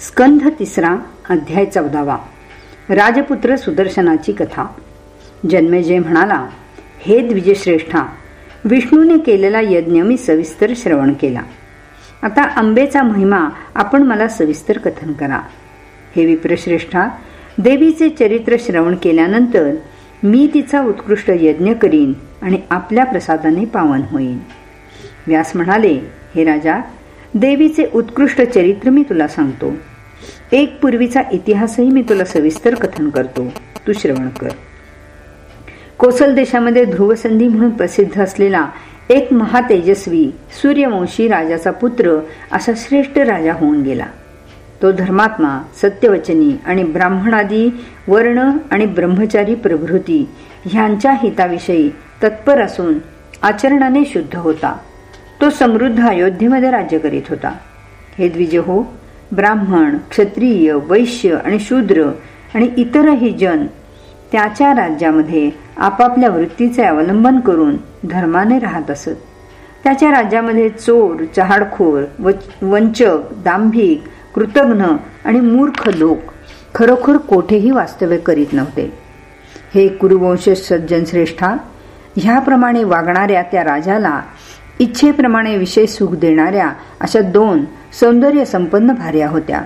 स्कंध तिसरा अध्याय चौदावा. राजपुत्र सुदर्शनाची कथा. जन्मेजय म्हणाला हे द्विजश्रेष्ठा विष्णूने केलेला यज्ञ मी सविस्तर श्रवण केला. आता आंबेचा महिमा आपण मला सविस्तर कथन करा. हे विप्रश्रेष्ठा देवीचे चरित्र श्रवण केल्यानंतर मी तिचा उत्कृष्ट यज्ञ करीन आणि आपल्या प्रसादाने पावन होईन. व्यास म्हणाले हे राजा देवीचे उत्कृष्ट चरित्र मी तुला सांगतो. एक पूर्वीचा इतिहासही मी तुला सविस्तर कथन करतो. तू श्रवण कर. कोसल देशामध्ये ध्रुवसंधी म्हणून प्रसिद्ध असलेला एक महातेजस्वी सूर्यवंशी राजाचा पुत्र असा श्रेष्ठ राजा होऊन गेला. तो धर्मात्मा सत्यवचनी आणि ब्राह्मणादी वर्ण आणि ब्रह्मचारी प्रभृती ह्यांच्या हिताविषयी तत्पर असून आचरणाने शुद्ध होता. तो समृद्ध अयोध्येमध्ये राज्य करीत होता. हे द्विजहो ब्राह्मण क्षत्रिय वैश्य आणि शूद्र आणि इतरही जन त्याच्या राज्यामध्ये आपापल्या वृत्तीचे अवलंबन करून धर्माने राहत असत. त्याच्या राज्यामध्ये चोर चहाडखोर वंचक दांभिक कृतघ्न आणि मूर्ख लोक खरोखर कोठेही वास्तव्य करीत नव्हते. हे कुरुवंश सज्जन श्रेष्ठा ह्याप्रमाणे वागणाऱ्या त्या राजाला इच्छेप्रमाणे विषय सुख देणाऱ्या अशा दोन सौंदर्य संपन्न भार्या होत्या.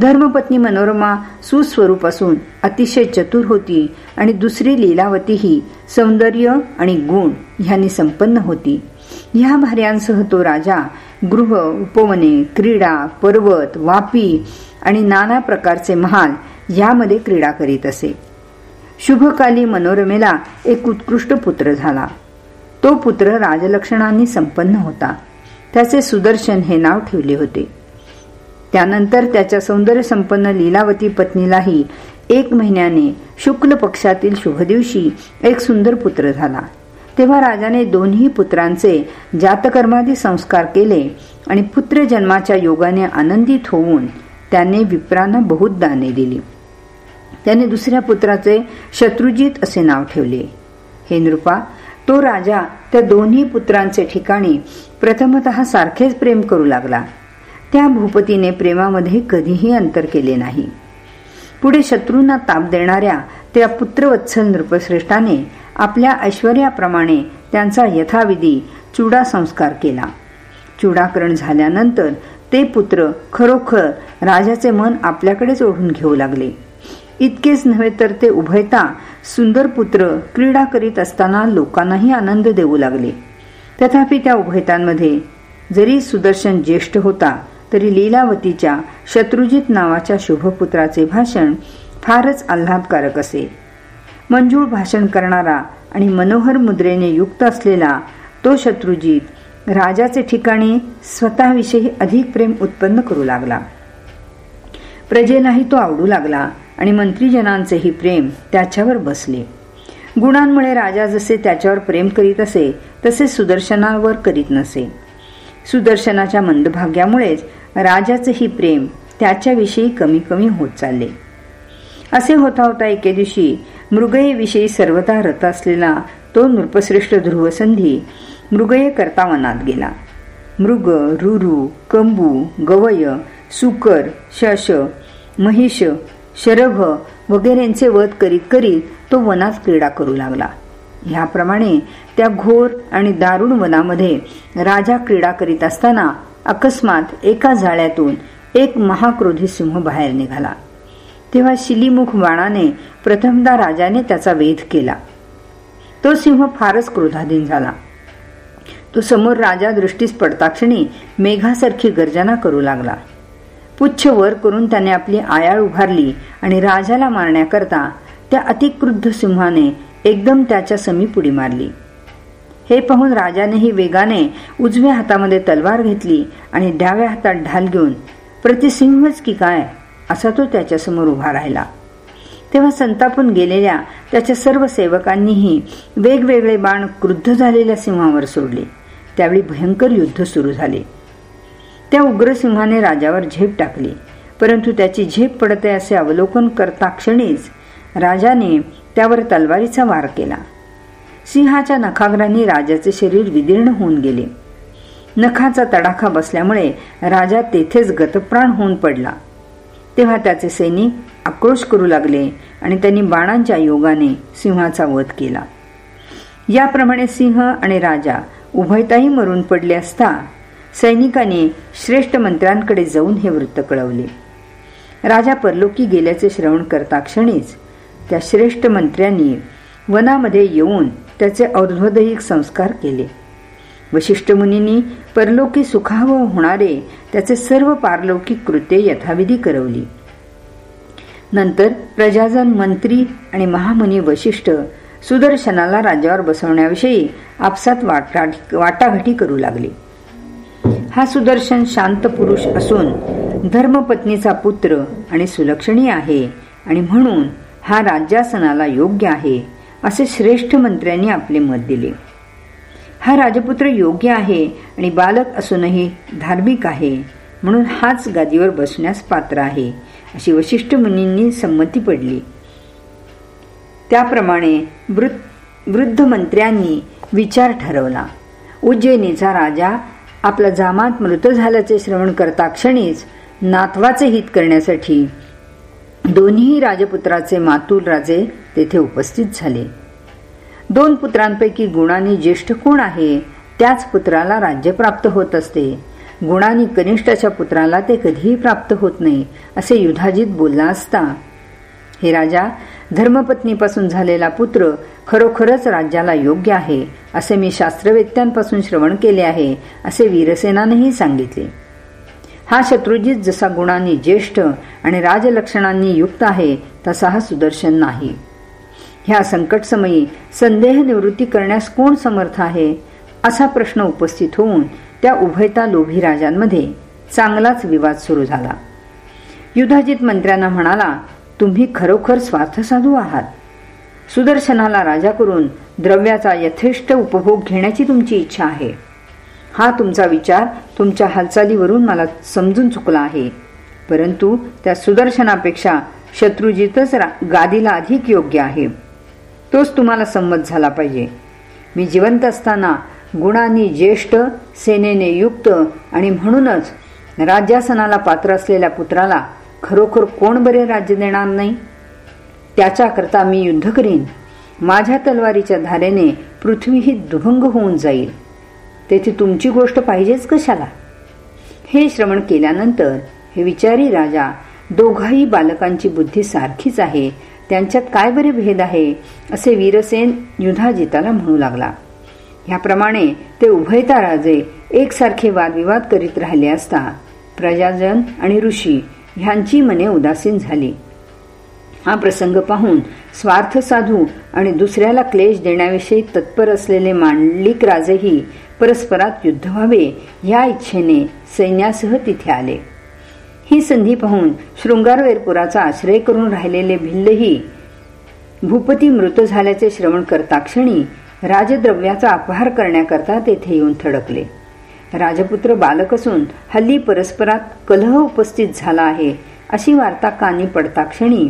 धर्मपत्नी मनोरमा सुस्वरूप असून अतिशय चतुर होती आणि दुसरी लीलावती ही सौंदर्य आणि गुण ह्यांनी संपन्न होती. ह्या भार्यांसह तो राजा गृह उपवने क्रीडा पर्वत वापी आणि नाना प्रकारचे महाल यामध्ये क्रीडा करीत असे. शुभकाली मनोरमेला एक उत्कृष्ट पुत्र झाला. तो पुत्र राजलक्षणांनी संपन्न होता. त्याचे सुदर्शन हे नाव ठेवले होते. त्यानंतर त्याच्या सौंदर्य संपन्न लीलावती पत्नीलाही एक महिन्याने शुक्ल पक्षातील शुभ दिवशी एक सुंदर पुत्र झाला. तेव्हा राजाने दोन्ही पुत्रांचे जातकर्मादी संस्कार केले आणि पुत्र जन्माच्या योगाने आनंदित होऊन त्याने विप्रांना बहुत दाने दिली. त्याने दुसऱ्या पुत्राचे शत्रुजित असे नाव ठेवले. हे नृपा तो राजा त्या दोन्ही पुत्रांचे ठिकाणी प्रथमत सारखेच प्रेम करू लागला. त्या भूपतीने प्रेमामध्ये कधीही अंतर केले नाही. पुढे शत्रूंना ताप देणाऱ्या त्या पुत्रवत्सल नृपश्रेष्ठाने आपल्या ऐश्वर्याप्रमाणे त्यांचा यथाविधी चुडा संस्कार केला. चुडाकरण झाल्यानंतर ते पुत्र खरोखर राजाचे मन आपल्याकडेच ओढून घेऊ लागले. इतकेच नव्हे तर ते उभयता सुंदर पुत्र क्रीडा करीत असताना लोकांनाही आनंद देऊ लागले. तथापि त्या उभयतांमध्ये जरी सुदर्शन ज्येष्ठ होता तरी लीलावतीच्या शत्रुजित नावाच्या शुभपुत्राचे भाषण फारच आल्हादकारक असे. मंजूळ भाषण करणारा आणि मनोहर मुद्रेने युक्त असलेला तो शत्रुजीत राजाचे ठिकाणी स्वतःविषयी अधिक प्रेम उत्पन्न करू लागला. प्रजेलाही तो आवडू लागला. आणि मंत्रीजनांचेही प्रेम त्याच्यावर बसले. गुणांमुळे राजा जसे त्याच्यावर प्रेम करीत असे तसे सुदर्शनावर करीत नसे. सुदर्शनाच्या मंदभाग्यामुळेच राजाचेही प्रेम त्याच्याविषयी कमी कमी होत चालले. असे होता होता एके दिवशी मृगयेविषयी सर्वदा रत असलेला तो नृपश्रेष्ठ ध्रुवसंधी मृगये करता वनात गेला. मृग रुरु कंबू गवय सुकर शश महिष शरभ वगैरेंचे वध करीत करीत तो वनात क्रीडा करू लागला. ह्याप्रमाणे त्या घोर आणि दारुण वनामध्ये राजा क्रीडा करीत असताना अकस्मात एका जाळ्यातून एक महाक्रोधी सिंह बाहेर निघाला. तेव्हा शिलीमुख बाणाने प्रथमदा राजाने त्याचा वेध केला. तो सिंह फारच क्रोधाधीन झाला. तो समोर राजा दृष्टीस पडताक्षणी मेघासारखी गर्जना करू लागला. पुच्छ वर करून त्याने आपली आयाळ उभारली आणि राजाला मारण्याकरता त्या अतिक्रुद्ध सिंहाने एकदम त्याच्या समी पुढी मारली. हे पाहून राजानेही वेगाने उजव्या हातामध्ये तलवार घेतली आणि डाव्या हातात ढाल घेऊन प्रतिसिंहच की काय? असा तो त्याच्यासमोर उभा राहिला. तेव्हा संतापून गेलेल्या त्याच्या सर्व सेवकांनीही वेगवेगळे बाण क्रुद्ध झालेल्या सिंहावर सोडले. त्यावेळी भयंकर युद्ध सुरू झाले. त्या उग्रसिंहाने राजावर झेप टाकली. परंतु त्याची झेप पडते असे अवलोकन करता क्षणीच राजाने त्यावर तलवारीचा वार केला. सिंहाच्या नखाग्रांनी राजाचे शरीर विदीर्ण होऊन गेले. नखाचा तडाखा बसल्यामुळे राजा तेथेच गतप्राण होऊन पडला. तेव्हा त्याचे सैनिक आक्रोश करू लागले आणि त्यांनी बाणांच्या योगाने सिंहाचा वध केला. याप्रमाणे सिंह आणि राजा उभयताही मरून पडले असता सैनिकाने श्रेष्ठ मंत्र्यांकडे जाऊन हे वृत्त कळवले. राजा परलोकी गेल्याचे श्रवण करता क्षणीच त्या श्रेष्ठ मंत्र्यांनी वनामध्ये येऊन त्याचे और्ध्वदैहिक संस्कार केले. वशिष्ठ मुनींनी परलोकी सुखाव होणारे त्याचे सर्व पारलौकिक कृत्ये यथाविधी करवली. नंतर प्रजाजन मंत्री आणि महामुनी वशिष्ठ सुदर्शनाला राज्यावर बसवण्याविषयी आपसात वाटाघाटी करू लागले. हा सुदर्शन शांत पुरुष असून धर्मपत्नीचा पुत्र आणि सुलक्षणी आहे आणि म्हणून हा राज्यासनाला योग्य आहे असे श्रेष्ठ मंत्र्यांनी आपले मत दिले. हा राजपुत्र योग्य आहे आणि बालक असूनही धार्मिक आहे म्हणून हाच गादीवर बसण्यास पात्र आहे अशी वशिष्ठ मुनींनी संमती पडली. त्याप्रमाणे वृद्ध मंत्र्यांनी विचार ठरवला. उज्जैनीचा राजा आपला जामात मृत झाल्याचे श्रवण करता क्षणीच नातवाचे हित करण्यासाठी दोन्ही राजपुत्राचे मातुल राजे तेथे उपस्थित झाले. दोन पुत्रांपैकी गुणाने ज्येष्ठ कोण आहे त्याच पुत्राला राज्य प्राप्त होत असते. गुणाने कनिष्ठाच्या पुत्राला ते कधीही प्राप्त होत नाही असे युधाजीत बोलला असता. हे राजा धर्मपत्नीपासून झालेला पुत्र खरोखरच राज्याला योग्य आहे असे मी शास्त्रवेत्यांपासून श्रवण केले आहे असे वीरसेनानेही सांगितले. हा शत्रुजीत जसा गुणांनी ज्येष्ठ आणि राजलक्षणांनी युक्त आहे तसा हा सुदर्शन नाही. ह्या संकटसमयी संदेह निवृत्ती करण्यास कोण समर्थ आहे असा प्रश्न उपस्थित होऊन त्या उभयता लोभी राजांमध्ये चांगलाच विवाद सुरू झाला. युधाजित मंत्र्यांना म्हणाला तुम्ही खरोखर स्वार्थ साधू आहात. सुदर्शनाला राजा करून द्रव्याचा यथेष्ट उपभोग घेण्याची तुमची इच्छा आहे. हा तुमचा विचार तुमच्या हालचालीवरून मला समजून चुकला आहे. परंतु त्या सुदर्शनापेक्षा शत्रुजितच गादीला अधिक योग्य आहे. तोच तुम्हाला संमत झाला पाहिजे. मी जिवंत असताना गुणांनी ज्येष्ठ सेनेने युक्त आणि म्हणूनच राज्यासनाला पात्र असलेल्या पुत्राला खरोखर कोण बरे राज्य देणार नाही? त्याच्याकरता मी युद्ध करीन. माझ्या तलवारीच्या धारेने पृथ्वी ही दुभंग होऊन जाईल. तेथे तुमची गोष्ट पाहिजेच कशाला? हे श्रवण केल्यानंतर हे विचारी राजा दोघाही बालकांची बुद्धी सारखीच आहे. त्यांच्यात काय बरे भेद आहे? असे वीरसेन युधाजिताला म्हणू लागला. ह्याप्रमाणे ते उभयता राजे एकसारखे वादविवाद करीत राहिले असता प्रजाजन आणि ऋषी ह्यांची मने उदासीन झाली. हा प्रसंग पाहून स्वार्थ साधू आणि दुसऱ्याला क्लेश देण्याविषयी तत्पर असलेले मांडलिक राजेही परस्परात युद्ध व्हावे या इच्छेने सैन्यासह तिथे आले. ही संधी पाहून शृंगारवेरपुराचा आश्रय करून राहिलेले भिल्लही भूपती मृत झाल्याचे श्रवण करता क्षणी राजद्रव्याचा अपहार करण्याकरता तेथे येऊन थडकले. राजपुत्र बालक असून हल्ली परस्परात कलह उपस्थित झाला आहे अशी वार्ता कानी पडता क्षणी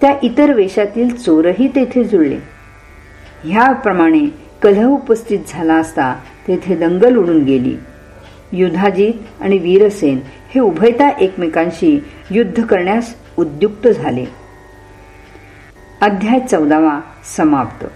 त्या इतर वेशातील चोरही तेथे जुळले. ह्याप्रमाणे कलह उपस्थित झाला असता तेथे दंगल उडून गेली. युधाजीत आणि वीरसेन हे उभयता एकमेकांशी युद्ध करण्यास उद्युक्त झाले. अध्याय चौदावा समाप्त.